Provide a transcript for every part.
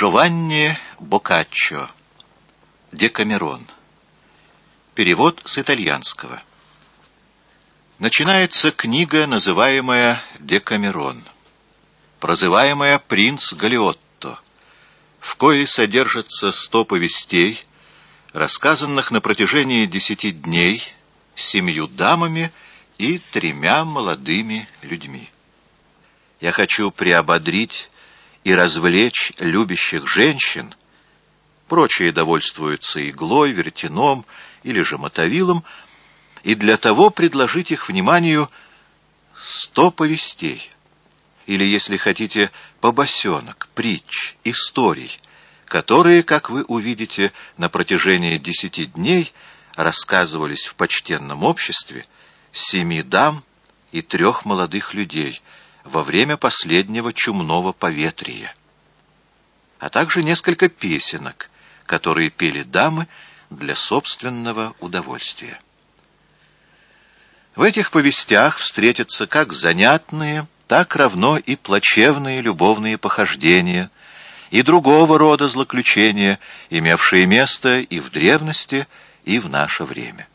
Джованни Боккаччо. Декамерон. Перевод с итальянского. Начинается книга, называемая «Декамерон», прозываемая «Принц Галиотто», в коей содержатся сто повестей, рассказанных на протяжении десяти дней семью дамами и тремя молодыми людьми. Я хочу приободрить и развлечь любящих женщин, прочие довольствуются иглой, вертином или же мотовилом, и для того предложить их вниманию сто повестей, или, если хотите, побосенок, притч, историй, которые, как вы увидите, на протяжении десяти дней рассказывались в почтенном обществе семи дам и трех молодых людей — во время последнего чумного поветрия, а также несколько песенок, которые пели дамы для собственного удовольствия. В этих повестях встретятся как занятные, так равно и плачевные любовные похождения и другого рода злоключения, имевшие место и в древности, и в наше время.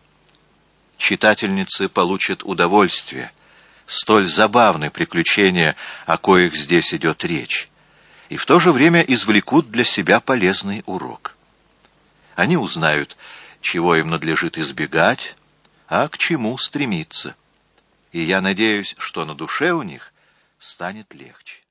Читательницы получат удовольствие — столь забавны приключения, о коих здесь идет речь, и в то же время извлекут для себя полезный урок. Они узнают, чего им надлежит избегать, а к чему стремиться. И я надеюсь, что на душе у них станет легче.